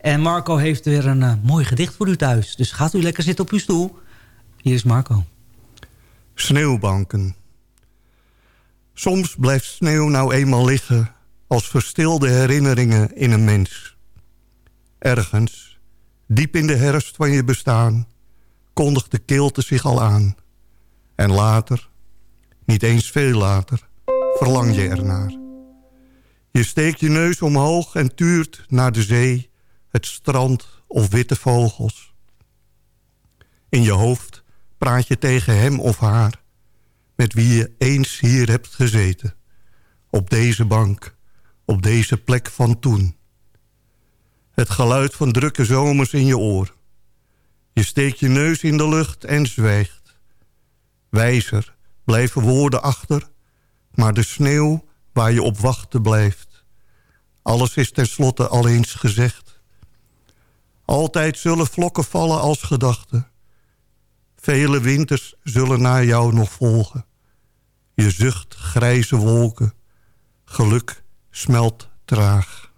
En Marco heeft weer een uh, mooi gedicht voor u thuis. Dus gaat u lekker zitten op uw stoel. Hier is Marco. Sneeuwbanken. Soms blijft sneeuw nou eenmaal liggen... als verstilde herinneringen in een mens. Ergens, diep in de herfst van je bestaan... kondigt de kilte zich al aan. En later, niet eens veel later, verlang je ernaar. Je steekt je neus omhoog en tuurt naar de zee, het strand of witte vogels. In je hoofd praat je tegen hem of haar, met wie je eens hier hebt gezeten. Op deze bank, op deze plek van toen. Het geluid van drukke zomers in je oor. Je steekt je neus in de lucht en zwijgt. Wijzer blijven woorden achter, maar de sneeuw waar je op wachten blijft. Alles is tenslotte al eens gezegd. Altijd zullen vlokken vallen als gedachten. Vele winters zullen naar jou nog volgen. Je zucht grijze wolken. Geluk smelt traag.